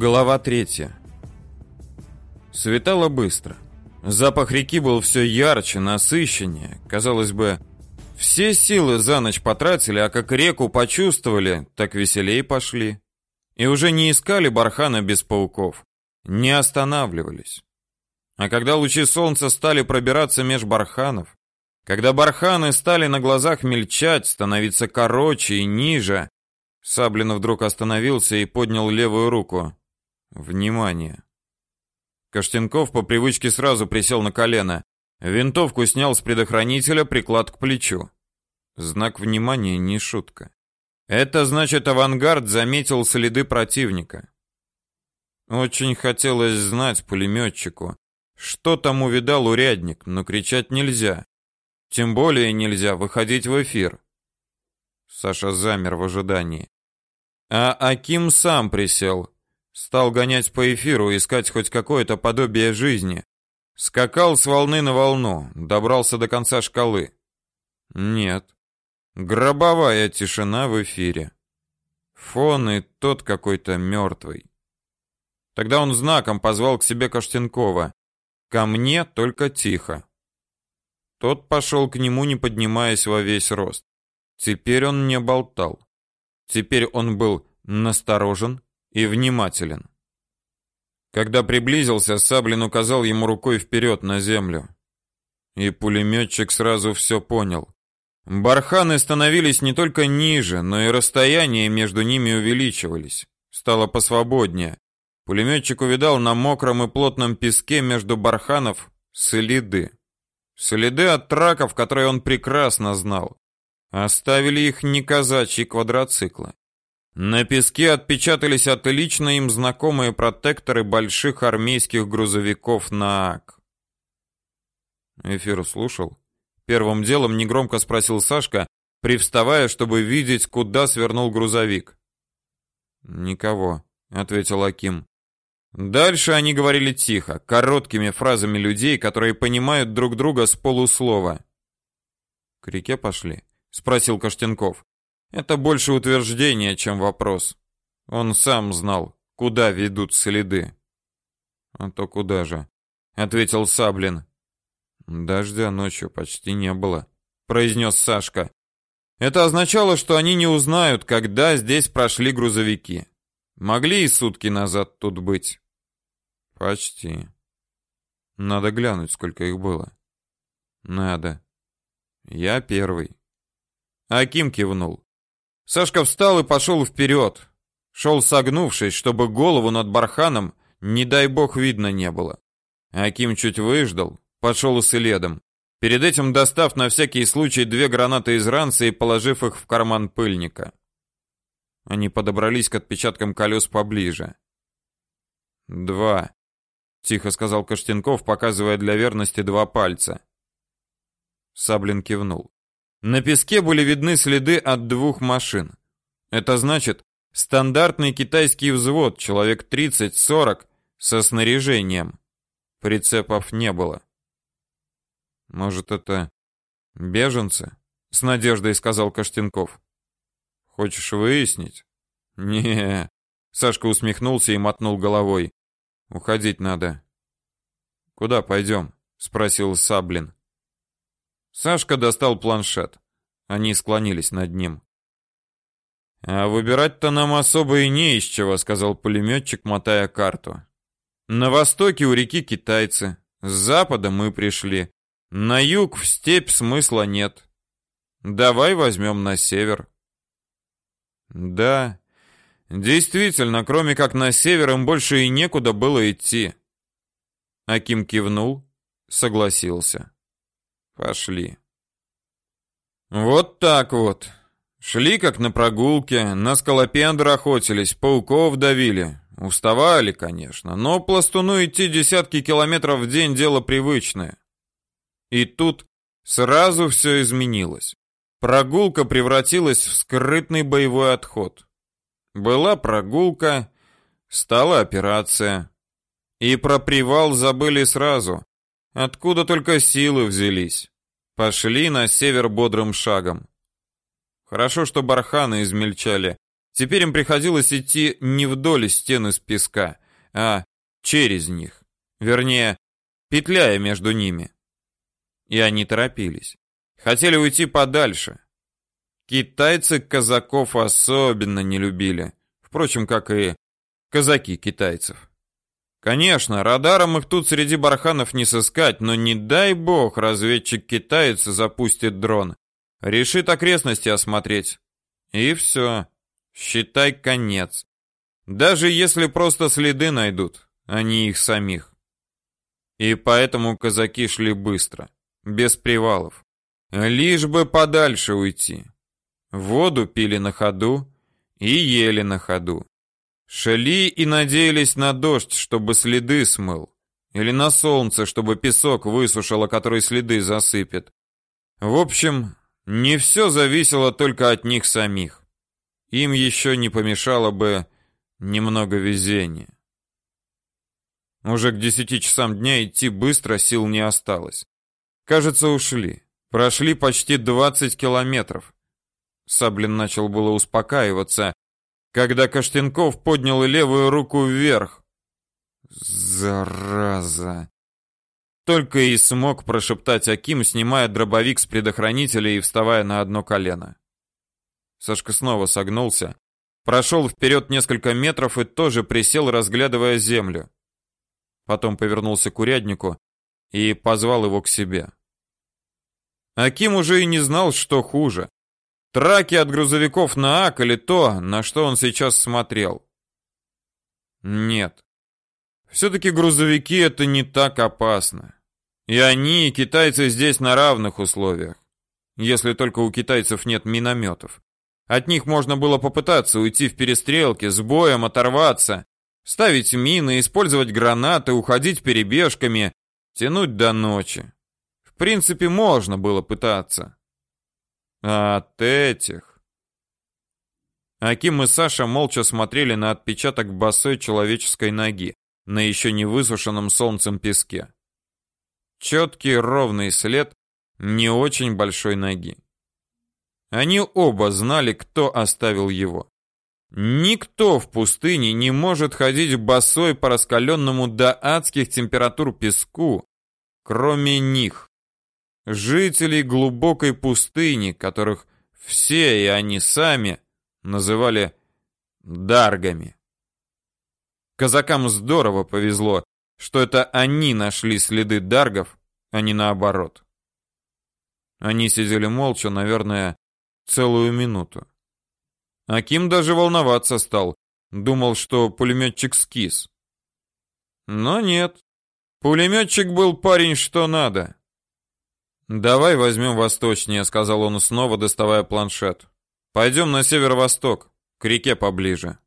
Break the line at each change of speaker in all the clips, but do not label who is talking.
Глава третья. Светало быстро. Запах реки был все ярче, насыщеннее. Казалось бы, все силы за ночь потратили, а как реку почувствовали, так веселее пошли. И уже не искали бархана без пауков, не останавливались. А когда лучи солнца стали пробираться меж барханов, когда барханы стали на глазах мельчать, становиться короче и ниже, Саблин вдруг остановился и поднял левую руку. Внимание. Каштенков по привычке сразу присел на колено. Винтовку снял с предохранителя, приклад к плечу. Знак внимания не шутка. Это значит, авангард заметил следы противника. Очень хотелось знать пулеметчику, что там увидал урядник, но кричать нельзя. Тем более нельзя выходить в эфир. Саша замер в ожидании. А Аким сам присел, Стал гонять по эфиру, искать хоть какое-то подобие жизни. Скакал с волны на волну, добрался до конца шкалы. Нет. Гробовая тишина в эфире. Фон и тот какой-то мертвый. Тогда он знаком позвал к себе Каштенкова. Ко мне только тихо. Тот пошел к нему, не поднимаясь во весь рост. Теперь он не болтал. Теперь он был насторожен, и внимателен. Когда приблизился, Саблин указал ему рукой вперед на землю. И пулеметчик сразу все понял. Барханы становились не только ниже, но и расстояние между ними увеличивались. Стало посвободнее. Пулеметчик увидал на мокром и плотном песке между барханов следы. Следы от траков, которые он прекрасно знал. Оставили их не казачьи квадроциклы. На песке отпечатались отлично им знакомые протекторы больших армейских грузовиков НААК. Эфир слушал. Первым делом негромко спросил Сашка, привставая, чтобы видеть, куда свернул грузовик. «Никого», — ответил Аким. Дальше они говорили тихо, короткими фразами людей, которые понимают друг друга с полуслова. «К реке пошли?» — спросил Каштенков. Это больше утверждение, чем вопрос. Он сам знал, куда ведут следы. А то куда же? ответил Саблин. Дождя ночью почти не было, произнес Сашка. Это означало, что они не узнают, когда здесь прошли грузовики. Могли и сутки назад тут быть. Почти. Надо глянуть, сколько их было. Надо. Я первый. Аким кивнул. Сашка встал и пошел вперед. Шел согнувшись, чтобы голову над барханом, не дай бог, видно не было. Аким чуть выждал, пошел следом. Перед этим достав на всякий случай две гранаты из ранца и положив их в карман пыльника. Они подобрались к отпечаткам колес поближе. «Два», — тихо сказал Каштенков, показывая для верности два пальца. Саблин кивнул. На песке были видны следы от двух машин. Это значит, стандартный китайский взвод, человек 30-40, со снаряжением. Прицепов не было. Может, это беженцы? С надеждой сказал Каштенков. Хочешь выяснить? Не. Сашка усмехнулся и мотнул головой. Уходить надо. Куда пойдем? спросил Саблин. Сашка достал планшет. Они склонились над ним. А выбирать-то нам особо и не из чего, сказал пулеметчик, мотая карту. На востоке у реки китайцы, с запада мы пришли. На юг в степь смысла нет. Давай возьмем на север. Да. Действительно, кроме как на север им больше и некуда было идти. Аким кивнул, согласился. Пошли. Вот так вот. Шли как на прогулке, на скалопендр охотились, пауков давили. Уставали, конечно, но пластуну идти десятки километров в день дело привычное. И тут сразу все изменилось. Прогулка превратилась в скрытный боевой отход. Была прогулка, стала операция. И про привал забыли сразу. Откуда только силы взялись. Пошли на север бодрым шагом. Хорошо, что барханы измельчали. Теперь им приходилось идти не вдоль стен из песка, а через них. Вернее, петляя между ними. И они торопились. Хотели уйти подальше. Китайцы казаков особенно не любили. Впрочем, как и казаки китайцев. Конечно, радаром их тут среди барханов не сыскать, но не дай бог разведчик-китаец запустит дрон. Решит окрестности осмотреть. И все. Считай конец. Даже если просто следы найдут, а не их самих. И поэтому казаки шли быстро, без привалов. Лишь бы подальше уйти. Воду пили на ходу и ели на ходу. Шли и надеялись на дождь, чтобы следы смыл, или на солнце, чтобы песок высушило, который следы засыпет. В общем, не все зависело только от них самих. Им еще не помешало бы немного везения. Уже к десяти часам дня идти быстро сил не осталось. Кажется, ушли. Прошли почти двадцать километров. Саблин начал было успокаиваться, когда Каштенков поднял левую руку вверх. Зараза. Только и смог прошептать Аким, снимая дробовик с предохранителя и вставая на одно колено. Сашка снова согнулся, прошел вперед несколько метров и тоже присел, разглядывая землю. Потом повернулся к уряднику и позвал его к себе. Аким уже и не знал, что хуже. Траки от грузовиков на АК или то, на что он сейчас смотрел. Нет. Все-таки грузовики это не так опасно. И они, и китайцы здесь на равных условиях. Если только у китайцев нет минометов. От них можно было попытаться уйти в перестрелке, с боем оторваться, ставить мины, использовать гранаты, уходить перебежками, тянуть до ночи. В принципе, можно было пытаться. А от этих... Аким и Саша молча смотрели на отпечаток босой человеческой ноги на еще не высушенном солнцем песке. Четкий ровный след не очень большой ноги. Они оба знали, кто оставил его. Никто в пустыне не может ходить босой по раскаленному до адских температур песку, кроме них жителей глубокой пустыни, которых все и они сами называли даргами. Казакам здорово повезло, что это они нашли следы даргов, а не наоборот. Они сидели молча, наверное, целую минуту. Аким даже волноваться стал, думал, что пулеметчик скис. Но нет, пулеметчик был парень что надо. «Давай возьмем восточнее», — сказал он снова, доставая планшет. «Пойдем на северо-восток, к реке поближе».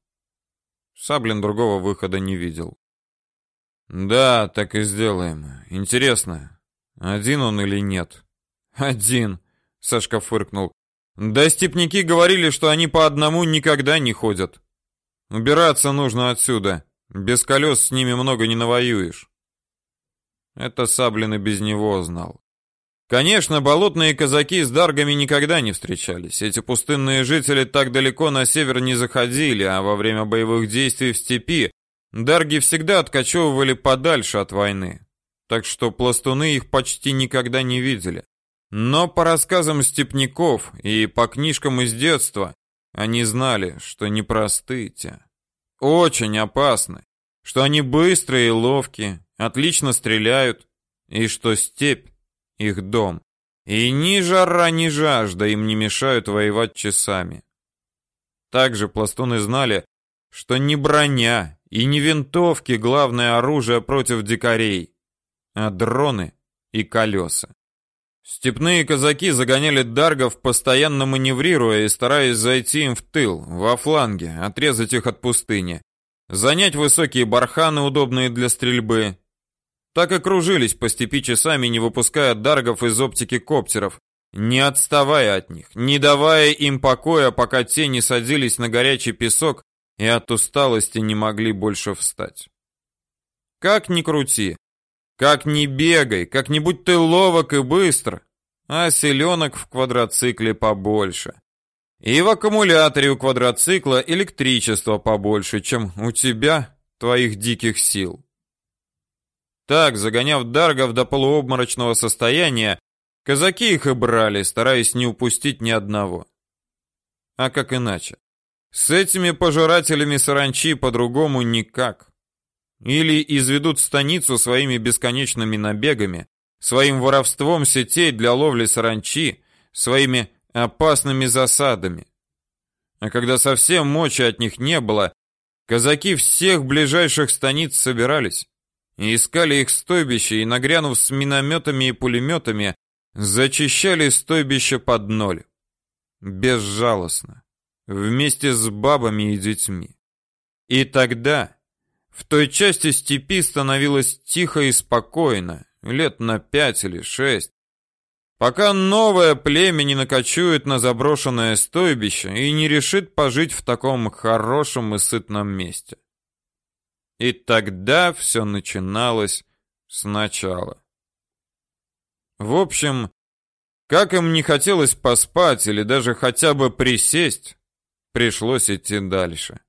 Саблин другого выхода не видел. «Да, так и сделаем. Интересно, один он или нет?» «Один», — Сашка фыркнул. «Да степняки говорили, что они по одному никогда не ходят. Убираться нужно отсюда. Без колес с ними много не навоюешь». Это Саблин и без него знал. Конечно, болотные казаки с даргами никогда не встречались. Эти пустынные жители так далеко на север не заходили, а во время боевых действий в степи дарги всегда откачевывали подальше от войны. Так что пластуны их почти никогда не видели. Но по рассказам степняков и по книжкам из детства они знали, что непростые те. Очень опасны, что они быстрые и ловкие, отлично стреляют, и что степь их дом. И ни жара, ни жажда им не мешают воевать часами. Также пластуны знали, что не броня и не винтовки главное оружие против дикарей, а дроны и колеса. Степные казаки загоняли даргов, постоянно маневрируя и стараясь зайти им в тыл, во фланге, отрезать их от пустыни, занять высокие барханы, удобные для стрельбы, так и кружились по степи часами, не выпуская даргов из оптики коптеров, не отставая от них, не давая им покоя, пока те не садились на горячий песок и от усталости не могли больше встать. Как ни крути, как ни бегай, как ни будь ты ловок и быстр, а селенок в квадроцикле побольше. И в аккумуляторе у квадроцикла электричество побольше, чем у тебя, твоих диких сил. Так, загоняв даргов до полуобморочного состояния, казаки их и брали, стараясь не упустить ни одного. А как иначе? С этими пожирателями саранчи по-другому никак. Или изведут станицу своими бесконечными набегами, своим воровством сетей для ловли саранчи, своими опасными засадами. А когда совсем мочи от них не было, казаки всех ближайших станиц собирались и искали их стойбище и, нагрянув с минометами и пулеметами, зачищали стойбище под ноль. Безжалостно, вместе с бабами и детьми. И тогда в той части степи становилось тихо и спокойно, лет на пять или шесть, пока новое племя не накочует на заброшенное стойбище и не решит пожить в таком хорошем и сытном месте. И тогда все начиналось сначала. В общем, как им не хотелось поспать или даже хотя бы присесть, пришлось идти дальше.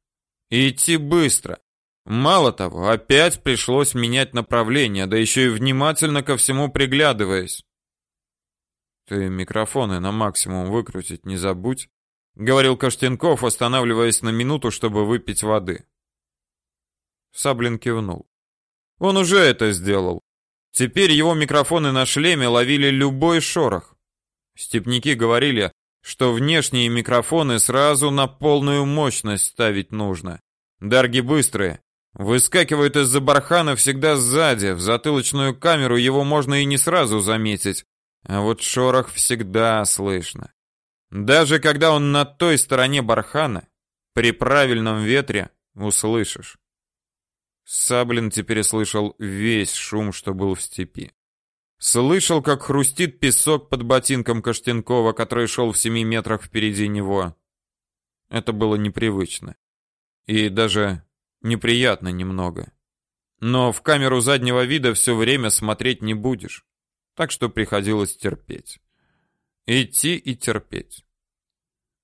И идти быстро. Мало того, опять пришлось менять направление, да еще и внимательно ко всему приглядываясь. Ты микрофоны на максимум выкрутить не забудь, говорил Каштенков, останавливаясь на минуту, чтобы выпить воды. Саблин кивнул. Он уже это сделал. Теперь его микрофоны на шлеме ловили любой шорох. Степники говорили, что внешние микрофоны сразу на полную мощность ставить нужно. Дарги быстрые, выскакивают из-за бархана всегда сзади, в затылочную камеру его можно и не сразу заметить, а вот шорох всегда слышно. Даже когда он на той стороне бархана, при правильном ветре услышишь. Саблин теперь слышал весь шум, что был в степи. Слышал, как хрустит песок под ботинком Каштенкова, который шел в семи метрах впереди него. Это было непривычно. И даже неприятно немного. Но в камеру заднего вида все время смотреть не будешь. Так что приходилось терпеть. Идти и терпеть.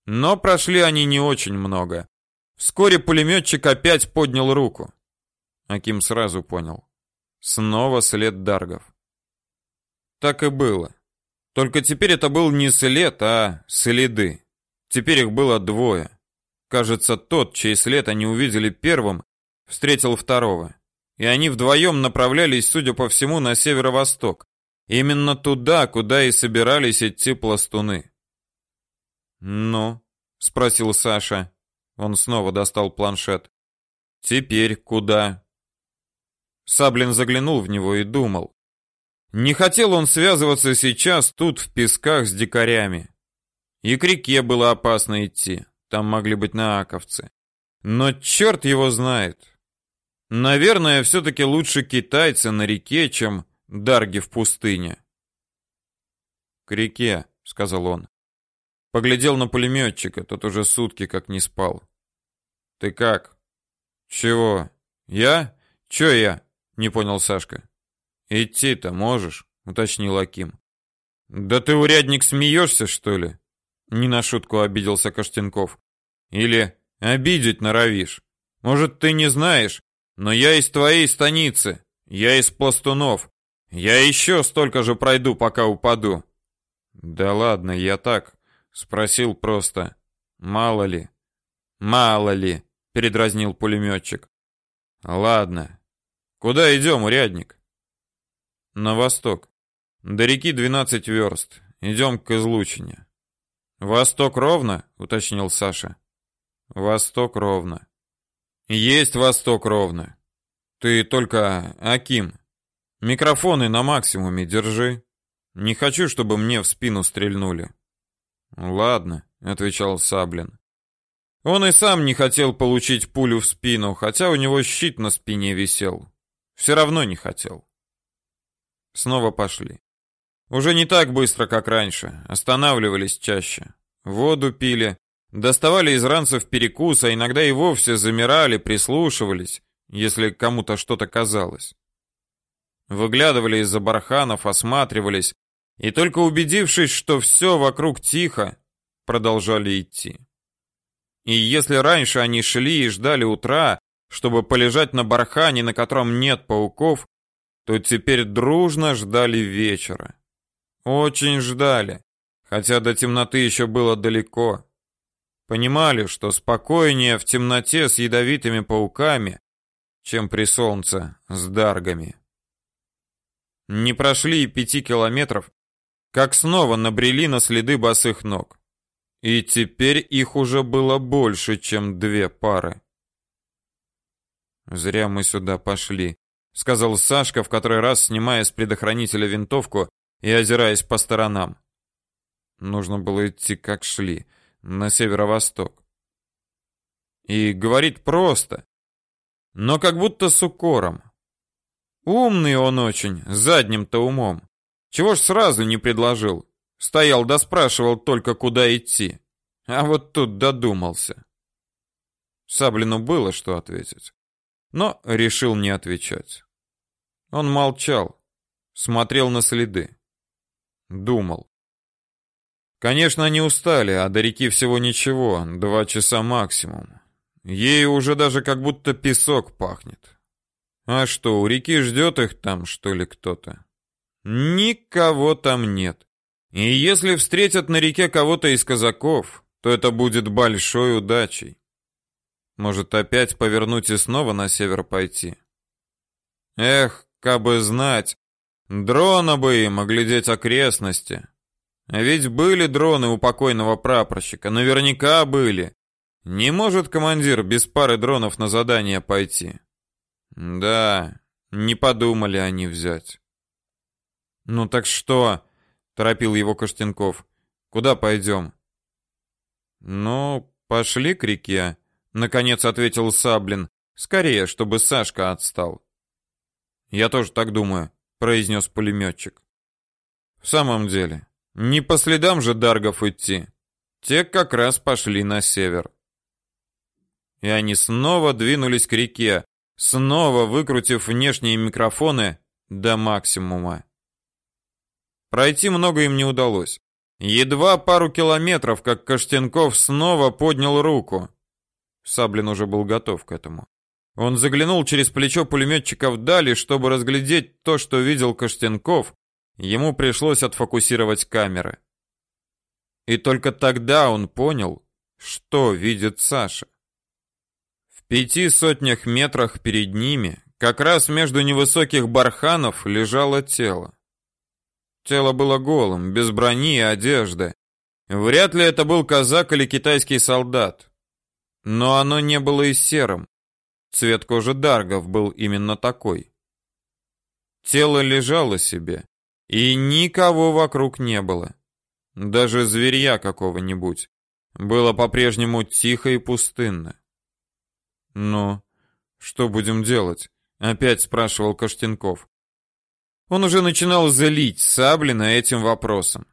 Но прошли они не очень много. Вскоре пулеметчик опять поднял руку. Аким сразу понял. Снова след даргов. Так и было. Только теперь это был не след, а следы. Теперь их было двое. Кажется, тот, чей след они увидели первым, встретил второго. И они вдвоем направлялись, судя по всему, на северо-восток. Именно туда, куда и собирались идти пластуны. «Ну?» — спросил Саша. Он снова достал планшет. «Теперь куда?» Саблин заглянул в него и думал. Не хотел он связываться сейчас тут в песках с дикарями. И к реке было опасно идти, там могли быть нааковцы. Но черт его знает. Наверное, все-таки лучше китайцы на реке, чем дарги в пустыне. «К реке», — сказал он. Поглядел на пулеметчика, тот уже сутки как не спал. «Ты как?» «Чего? Я? Че я?» Не понял Сашка. Идти-то можешь, уточнил Аким. Да ты урядник смеешься, что ли? Не на шутку обиделся Каштенков. Или обидеть норовишь? Может, ты не знаешь, но я из твоей станицы, я из пластунов. Я еще столько же пройду, пока упаду. Да ладно, я так спросил просто. Мало ли. Мало ли, передразнил пулеметчик. Ладно, Куда идем, урядник? На восток. До реки 12 верст. Идем к Излучине. Восток ровно, уточнил Саша. Восток ровно. Есть восток ровно. Ты только Аким. Микрофоны на максимуме держи. Не хочу, чтобы мне в спину стрельнули. Ладно, отвечал Саблин. Он и сам не хотел получить пулю в спину, хотя у него щит на спине висел. Все равно не хотел. Снова пошли. Уже не так быстро, как раньше. Останавливались чаще. Воду пили. Доставали из ранцев перекус, а иногда и вовсе замирали, прислушивались, если кому-то что-то казалось. Выглядывали из-за барханов, осматривались, и только убедившись, что все вокруг тихо, продолжали идти. И если раньше они шли и ждали утра, чтобы полежать на бархане, на котором нет пауков, то теперь дружно ждали вечера. Очень ждали, хотя до темноты еще было далеко. Понимали, что спокойнее в темноте с ядовитыми пауками, чем при солнце с даргами. Не прошли и пяти километров, как снова набрели на следы босых ног. И теперь их уже было больше, чем две пары. Зря мы сюда пошли, сказал Сашка, в который раз снимая с предохранителя винтовку и озираясь по сторонам. Нужно было идти как шли, на северо-восток. И говорит просто, но как будто с укором. Умный он очень, задним-то умом. Чего ж сразу не предложил? Стоял да спрашивал только, куда идти. А вот тут додумался. Саблину было что ответить, но решил не отвечать. Он молчал, смотрел на следы, думал. Конечно, они устали, а до реки всего ничего, два часа максимум. Ей уже даже как будто песок пахнет. А что, у реки ждет их там, что ли, кто-то? Никого там нет. И если встретят на реке кого-то из казаков, то это будет большой удачей. Может, опять повернуть и снова на север пойти? Эх, кабы знать, дрона бы им оглядеть окрестности. А ведь были дроны у покойного прапорщика, наверняка были. Не может командир без пары дронов на задание пойти. Да, не подумали они взять. Ну так что? торопил его Костенков. Куда пойдем?» Ну, пошли к реке, наконец ответил Саблин. Скорее, чтобы Сашка отстал. Я тоже так думаю, произнес пулеметчик. В самом деле, не по следам же Даргов идти. Те как раз пошли на север. И они снова двинулись к реке, снова выкрутив внешние микрофоны до максимума. Пройти много им не удалось. Едва пару километров, как Каштенков снова поднял руку. Саблин уже был готов к этому. Он заглянул через плечо пулеметчика вдали, чтобы разглядеть то, что видел Каштенков. Ему пришлось отфокусировать камеры. И только тогда он понял, что видит Саша. В пяти сотнях метрах перед ними, как раз между невысоких барханов, лежало тело. Тело было голым, без брони и одежды. Вряд ли это был казак или китайский солдат. Но оно не было и серым. Цвет кожи даргов был именно такой. Тело лежало себе, и никого вокруг не было. Даже зверья какого-нибудь. Было по-прежнему тихо и пустынно. «Ну, что будем делать?» — опять спрашивал Каштенков. Он уже начинал залить Саблина этим вопросом.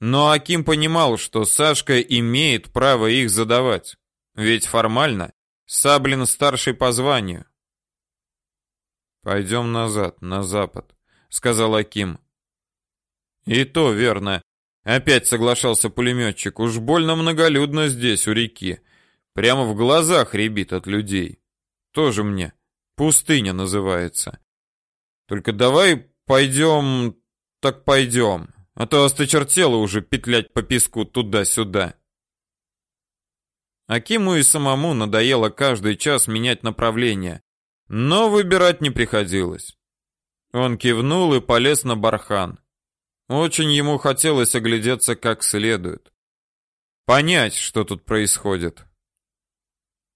Но Аким понимал, что Сашка имеет право их задавать. Ведь формально Саблин старший по званию. «Пойдем назад, на запад», — сказал Аким. «И то верно», — опять соглашался пулеметчик. «Уж больно многолюдно здесь, у реки. Прямо в глазах ребит от людей. Тоже мне. Пустыня называется. Только давай Пойдем, так пойдем, а то осточертело уже петлять по песку туда-сюда. Акиму и самому надоело каждый час менять направление, но выбирать не приходилось. Он кивнул и полез на бархан. Очень ему хотелось оглядеться как следует. Понять, что тут происходит.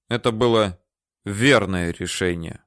Это было верное решение.